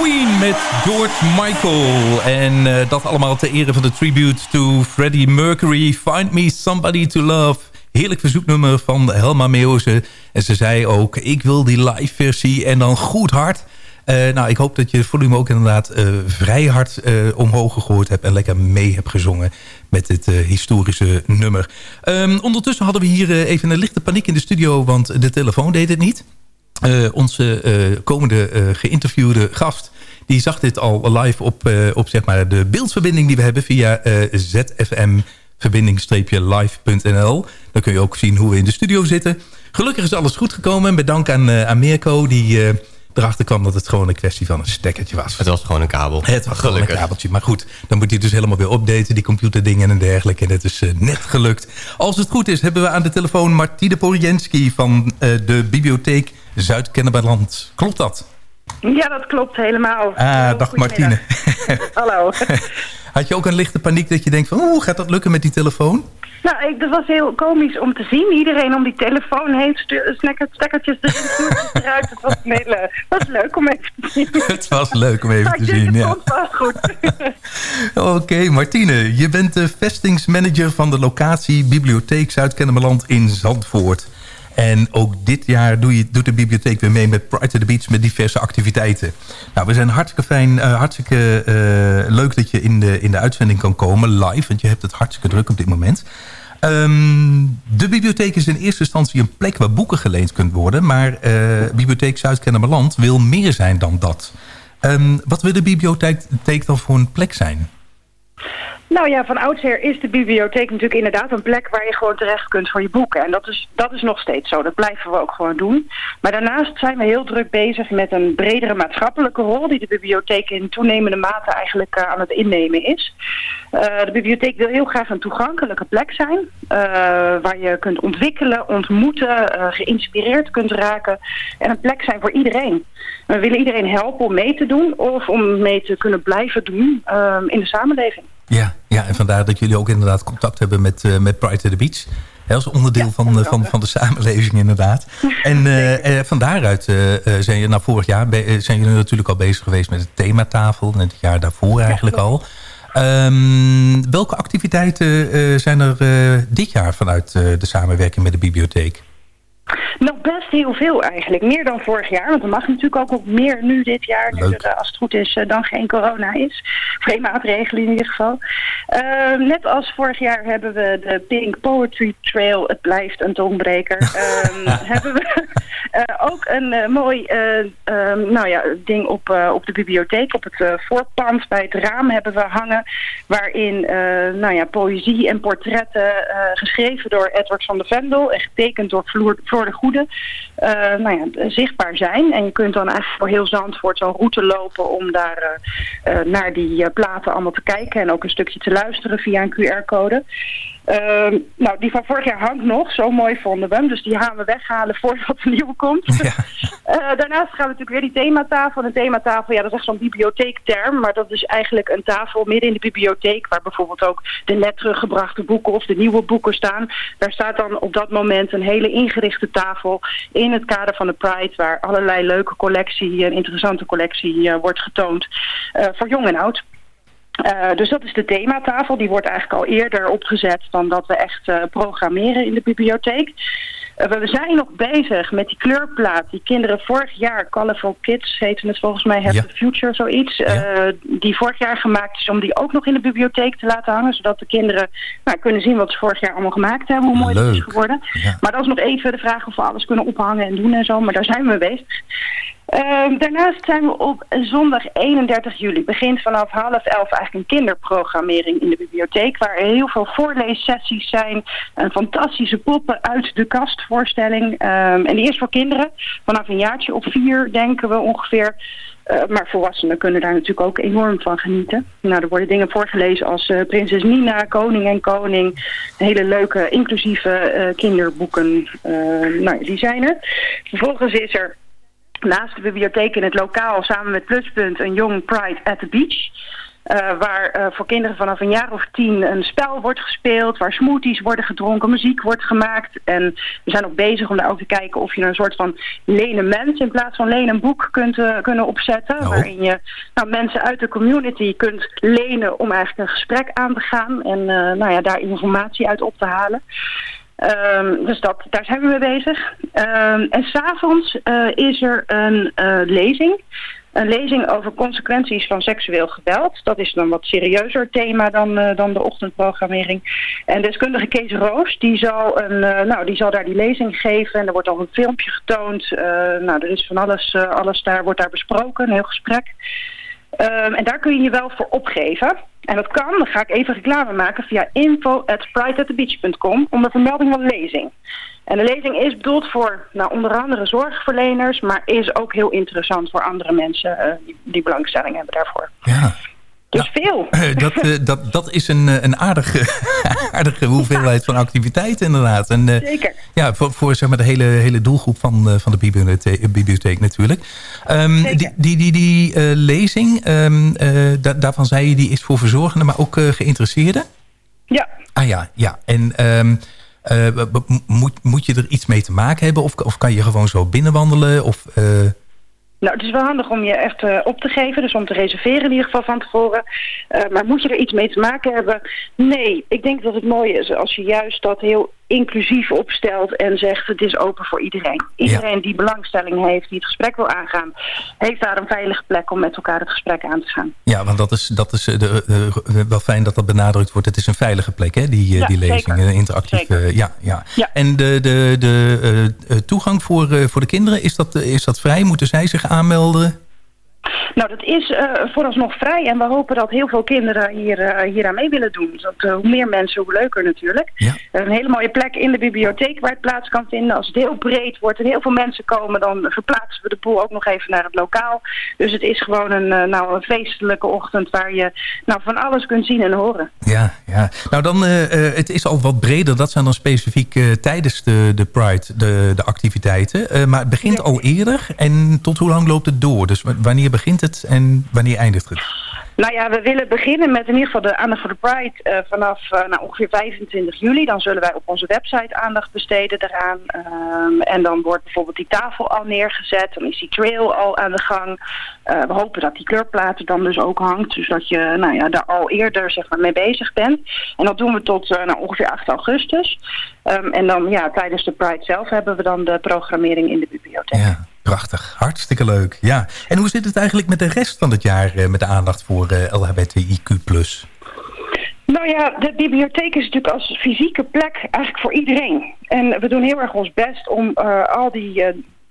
Queen met George Michael. En eh, dat allemaal ter ere van de tribute to Freddie Mercury. Find me somebody to love. Heerlijk verzoeknummer van Helma Meeuwse. En ze zei ook, ik wil die live versie en dan goed hard. Eh, nou, ik hoop dat je het volume ook inderdaad eh, vrij hard omhoog gegooid hebt... en lekker mee hebt gezongen met dit historische nummer. Ehm, ondertussen hadden we hier even een lichte paniek in de studio... want de telefoon deed het niet. Eh, onze eh, komende eh, geïnterviewde gast... die zag dit al live op, op zeg maar de beeldverbinding die we hebben... via ZFM verbinding-live.nl. Dan kun je ook zien hoe we in de studio zitten. Gelukkig is alles goed gekomen. Met dank aan, aan Mirko die erachter kwam dat het gewoon een kwestie van een stekkertje was. Het was gewoon een kabel. Het was gewoon een kabeltje. Maar goed, dan moet hij dus helemaal weer updaten, die computerdingen en dergelijke. En het is net gelukt. Als het goed is, hebben we aan de telefoon Martine Porjenski van de Bibliotheek Zuid-Kennemerland. Klopt dat? Ja, dat klopt helemaal. Ah, dag Martine. Hallo. Had je ook een lichte paniek dat je denkt van... oeh, gaat dat lukken met die telefoon? Nou, ik, dat was heel komisch om te zien. Iedereen om die telefoon heen, stekker- stekkertjes erin, eruit. Het was, hele, was leuk om even te zien. Het was leuk om even te zien, het ja. komt vast goed. Oké, Martine, je bent de vestingsmanager van de locatie Bibliotheek Zuid-Kennemerland in Zandvoort. En ook dit jaar doe je, doet de bibliotheek weer mee met Pride to the Beach met diverse activiteiten. Nou, we zijn hartstikke fijn, eh, hartstikke eh, leuk dat je in de, in de uitzending kan komen, live. Want je hebt het hartstikke druk op dit moment. Ehm, de bibliotheek is in eerste instantie een plek waar boeken geleend kunt worden. Maar eh, Bibliotheek Zuid-Kennemerland wil meer zijn dan dat. Ehm, wat wil de bibliotheek dan voor een plek zijn? Nou ja, van oudsher is de bibliotheek natuurlijk inderdaad een plek waar je gewoon terecht kunt voor je boeken. En dat is, dat is nog steeds zo. Dat blijven we ook gewoon doen. Maar daarnaast zijn we heel druk bezig met een bredere maatschappelijke rol die de bibliotheek in toenemende mate eigenlijk eh, aan het innemen is. Eh, de bibliotheek wil heel graag een toegankelijke plek zijn. eh, waar je kunt ontwikkelen, ontmoeten, geïnspireerd kunt raken. En een plek zijn voor iedereen. We willen iedereen helpen om mee te doen of om mee te kunnen blijven doen eh, in de samenleving. Ja, ja, en vandaar dat jullie ook inderdaad contact hebben met, eh, met Pride to the Beach. Hè, als onderdeel van, van, van de samenleving inderdaad. En eh, van daaruit zijn je, nou vorig jaar zijn jullie natuurlijk al bezig geweest met de thematafel. Net het jaar daarvoor eigenlijk al. Ehm, welke activiteiten zijn er dit jaar vanuit de samenwerking met de bibliotheek? Nog best heel veel eigenlijk. Meer dan vorig jaar. Want er mag natuurlijk ook nog meer nu dit jaar. Nu er, eh, als het goed is, eh, dan geen corona is. Geen maatregelen in ieder geval. Eh, net als vorig jaar hebben we de Pink Poetry Trail. Het blijft een tongbreker. Ehm, hebben we eh, ook een mooi eh, ehm, nou ja, ding op, op de bibliotheek. Op het voorpand bij het raam hebben we hangen. Waarin nou ja, poëzie en portretten geschreven door Edward van de Vendel. En getekend door Floor, Floor de Goede. eh, nou ja, zichtbaar zijn. En je kunt dan eigenlijk voor heel Zandvoort zo'n route lopen om daar eh, eh, naar die platen allemaal te kijken. En ook een stukje te luisteren via een QR-code. Ehm, nou, die van vorig jaar hangt nog. Zo mooi vonden we hem. Dus die gaan we weghalen voordat de nieuwe komt. Eh, daarnaast gaan we natuurlijk weer die thematafel. En een thematafel, ja, dat is echt zo'n bibliotheekterm. Maar dat is eigenlijk een tafel midden in de bibliotheek... waar bijvoorbeeld ook de net teruggebrachte boeken of de nieuwe boeken staan. Daar staat dan op dat moment een hele ingerichte tafel... in het kader van de Pride... waar allerlei leuke collectie, een interessante collectie wordt getoond... eh, voor jong en oud. Eh, dus dat is de thematafel. Die wordt eigenlijk al eerder opgezet dan dat we echt eh, programmeren in de bibliotheek. Eh, we zijn nog bezig met die kleurplaat die kinderen vorig jaar, Colorful Kids heette het volgens mij, Have Ja. the Future, zoiets. die vorig jaar gemaakt is om die ook nog in de bibliotheek te laten hangen. Zodat de kinderen nou, kunnen zien wat ze vorig jaar allemaal gemaakt hebben, hoe mooi dat is geworden. Maar dat is nog even de vraag of we alles kunnen ophangen en doen en zo. Maar daar zijn we mee bezig. Ehm, daarnaast zijn we op zondag 31 juli, begint vanaf half elf eigenlijk een kinderprogrammering in de bibliotheek, waar heel veel voorleessessies zijn, een fantastische poppen uit de kast voorstelling. Ehm, en die is voor kinderen, vanaf een jaartje of vier denken we ongeveer. Eh, maar volwassenen kunnen daar natuurlijk ook enorm van genieten. Nou, er worden dingen voorgelezen als eh, Prinses Nina, Koning en Koning. Hele leuke, inclusieve eh, kinderboeken. Eh, nou, die zijn er. Vervolgens is er naast de bibliotheek in het lokaal samen met Pluspunt een Young Pride at the Beach. eh, waar eh, voor kinderen vanaf een jaar of tien een spel wordt gespeeld, waar smoothies worden gedronken, muziek wordt gemaakt. En we zijn ook bezig om daar ook te kijken of je een soort van lenement in plaats van lenen boek kunt eh, kunnen opzetten. Waarin je nou, mensen uit de community kunt lenen om eigenlijk een gesprek aan te gaan en nou ja, daar informatie uit op te halen. Ehm, dus dat, daar zijn we mee bezig. Ehm, en s'avonds uh, is er een eh, lezing. Een lezing over consequenties van seksueel geweld. Dat is dan wat serieuzer thema dan, eh, dan de ochtendprogrammering. En deskundige Kees Roos, die zal, een, nou, die zal daar die lezing geven. En er wordt al een filmpje getoond. Nou, er is van alles, alles daar, wordt daar besproken, een heel gesprek. Ehm, en daar kun je je wel voor opgeven. En dat kan, dan ga ik even reclame maken via info.prideatthebeach.com onder vermelding van lezing. En de lezing is bedoeld voor nou, onder andere zorgverleners, maar is ook heel interessant voor andere mensen eh, die, die belangstelling hebben daarvoor. Ja. Dus veel. Eh, dat, eh, dat, dat is een, eh, een aardige, aardige hoeveelheid van activiteiten inderdaad. En, eh, Zeker. Ja, voor, voor zeg maar, de hele, hele doelgroep van, van de bibliotheek, bibliotheek natuurlijk. Ehm, die die, die, die lezing, ehm, eh, da- daarvan zei je, die is voor verzorgenden, maar ook eh, geïnteresseerden? Ja. Ah ja, ja. En ehm, eh, moet, moet je er iets mee te maken hebben? Of, of kan je gewoon zo binnenwandelen? Of, Nou, het is wel handig om je echt eh, op te geven, dus om te reserveren in ieder geval van tevoren. Eh, maar moet je er iets mee te maken hebben? Nee, ik denk dat het mooi is als je juist dat heel inclusief opstelt en zegt het is open voor iedereen. Iedereen die belangstelling heeft, die het gesprek wil aangaan, heeft daar een veilige plek om met elkaar het gesprek aan te gaan. ja, want dat is, dat is eh, de, de- wel fijn dat dat benadrukt wordt. Het is een veilige plek, hè, die, eh, Ja, die lezing. zeker. Een interactief, eh, ja, ja. En de, de, de eh, eh, toegang voor, eh, voor de kinderen, is dat, eh, is dat vrij? Moeten zij zich aanmelden? Nou, dat is eh, vooralsnog vrij en we hopen dat heel veel kinderen hier, eh, hier aan mee willen doen. Dat, eh, hoe meer mensen, hoe leuker natuurlijk. Een hele mooie plek in de bibliotheek waar het plaats kan vinden. Als het heel breed wordt en heel veel mensen komen, dan verplaatsen we de boel ook nog even naar het lokaal. Dus het is gewoon een, nou, een feestelijke ochtend waar je nou, van alles kunt zien en horen. Ja, ja. Nou, dan, het is al wat breder. Dat zijn dan specifiek tijdens de, de Pride de, de activiteiten. Maar het begint al eerder. En tot hoe lang loopt het door? Dus wanneer begint het en wanneer eindigt het? Nou ja, we willen beginnen met in ieder geval de aandacht voor de Pride eh, vanaf eh, nou, ongeveer 25 juli. Dan zullen wij op onze website aandacht besteden daaraan. Ehm, en dan wordt bijvoorbeeld die tafel al neergezet. Dan is die trail al aan de gang. Eh, we hopen dat die kleurplaat er dan dus ook hangt. Dus dat je nou ja, daar al eerder zeg maar, mee bezig bent. En dat doen we tot nou, ongeveer 8 augustus. Ehm, en dan ja, tijdens de Pride zelf hebben we dan de programmering in de bibliotheek. Prachtig, hartstikke leuk. Ja. En hoe zit het eigenlijk met de rest van het jaar eh, met de aandacht voor eh, LHBTIQ+. Nou ja, de bibliotheek is natuurlijk als fysieke plek eigenlijk voor iedereen. En we doen heel erg ons best om eh, al die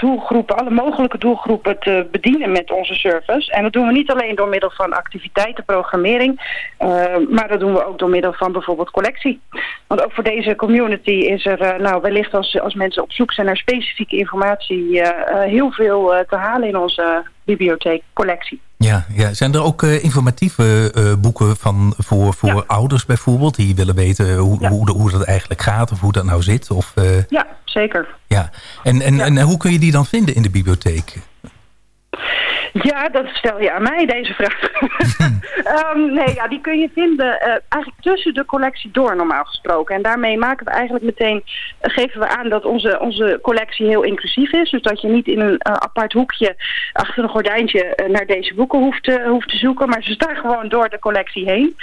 doelgroepen, alle mogelijke doelgroepen te bedienen met onze service. En dat doen we niet alleen door middel van activiteiten, programmering, eh, maar dat doen we ook door middel van bijvoorbeeld collectie. Want ook voor deze community is er, eh, nou wellicht als, als mensen op zoek zijn naar specifieke informatie, eh, heel veel te halen in onze bibliotheekcollectie. Ja, ja, zijn er ook eh, informatieve eh, boeken van, voor, voor ouders bijvoorbeeld... die willen weten hoe, hoe, de- hoe dat eigenlijk gaat of hoe dat nou zit? Of, eh, Ja, zeker. ja. En, en, en hoe kun je die dan vinden in de bibliotheek? Ja, dat stel je aan mij, deze vraag. Ehm, nee, ja, die kun je vinden eh, eigenlijk tussen de collectie door, normaal gesproken. En daarmee maken we eigenlijk meteen, eh, geven we aan dat onze, onze collectie heel inclusief is. Dus dat je niet in een eh, apart hoekje achter een gordijntje naar deze boeken hoeft, te- hoeft te zoeken. Maar ze staan gewoon door de collectie heen.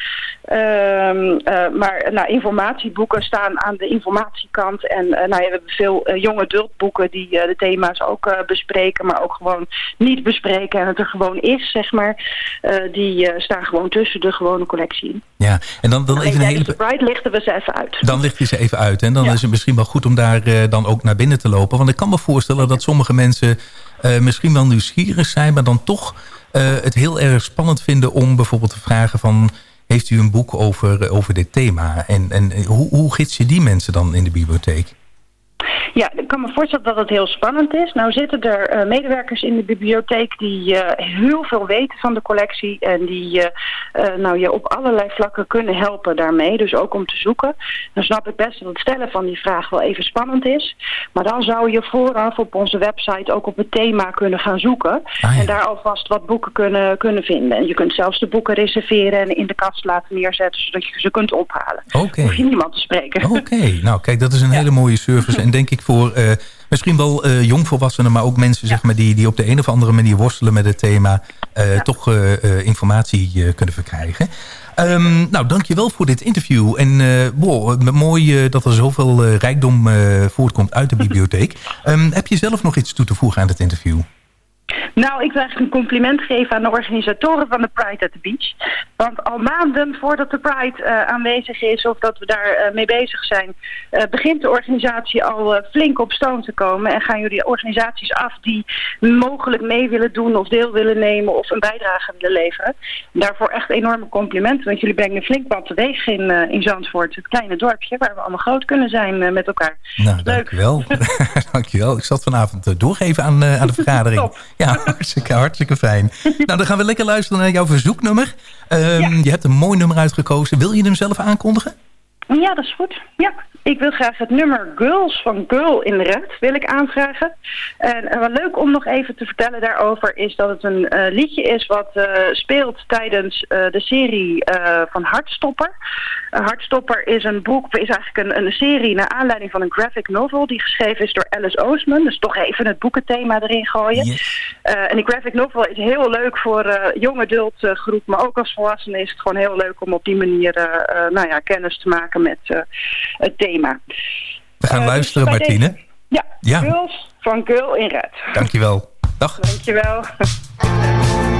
Ehm, eh, maar nou, informatieboeken staan aan de informatiekant. En nou, ja, we hebben veel jonge adultboeken die de thema's ook bespreken, maar ook gewoon niet bespreken. En het er gewoon is, zeg maar. Eh, die eh, staan gewoon tussen de gewone collectie in. Ja, en dan, dan even een hele... Pride lichten we ze even uit. Dan hij ze even uit. En dan is het misschien wel goed om daar eh, dan ook naar binnen te lopen. Want ik kan me voorstellen dat sommige mensen misschien wel nieuwsgierig zijn... maar dan toch het heel erg spannend vinden om bijvoorbeeld te vragen van... heeft u een boek over, over dit thema? En, en hoe, hoe gids je die mensen dan in de bibliotheek? Ja, ik kan me voorstellen dat het heel spannend is. Nou zitten er eh, medewerkers in de bibliotheek die eh, heel veel weten van de collectie en die eh, nou, je op allerlei vlakken kunnen helpen daarmee. Dus ook om te zoeken. Dan snap ik best dat het stellen van die vraag wel even spannend is. Maar dan zou je vooraf op onze website ook op het thema kunnen gaan zoeken. En daar alvast wat boeken kunnen, kunnen vinden. En je kunt zelfs de boeken reserveren en in de kast laten neerzetten zodat je ze kunt ophalen. Oké. Hoef je niemand te spreken. Oké, nou kijk, dat is een hele mooie service. En denk ik voor eh, misschien wel eh, jongvolwassenen... maar ook mensen zeg maar, die, die op de een of andere manier worstelen met het thema... eh, toch informatie kunnen verkrijgen. Ehm, nou, dankjewel voor dit interview. En wow, mooi dat er zoveel rijkdom voortkomt uit de bibliotheek. Ehm, heb je zelf nog iets toe te voegen aan het interview? Nou, ik wil eigenlijk een compliment geven aan de organisatoren van de Pride at the Beach. Want al maanden voordat de Pride eh, aanwezig is of dat we daar eh, mee bezig zijn, eh, begint de organisatie al flink op stoom te komen. En gaan jullie organisaties af die mogelijk mee willen doen of deel willen nemen of een bijdrage willen leveren. Daarvoor echt enorme complimenten, want jullie brengen flink wat teweeg in, in Zandvoort, het kleine dorpje waar we allemaal groot kunnen zijn met elkaar. Nou, dankjewel. dankjewel. Ik zal het vanavond doorgeven aan, aan de vergadering. Ja, hartstikke, hartstikke fijn. Nou, dan gaan we lekker luisteren naar jouw verzoeknummer. Ehm, Je hebt een mooi nummer uitgekozen. Wil je hem zelf aankondigen? Ja, dat is goed. Ja, ik wil graag het nummer Girls van Girl in Red wil ik aanvragen. En eh, wat leuk om nog even te vertellen daarover is dat het een eh, liedje is wat eh, speelt tijdens de serie van Hartstopper. Hartstopper is een boek, is eigenlijk een, een serie naar aanleiding van een graphic novel die geschreven is door Alice Oosman. Dus toch even het boekenthema erin gooien. En die graphic novel is heel leuk voor eh jong adult groep, maar ook als volwassenen is het gewoon heel leuk om op die manier nou ja, kennis te maken met eh, het thema. We gaan Eh, luisteren, dus bij Martine. deze- Ja, Ja. Girls van Girl in Red. Dankjewel. Dag. Dankjewel.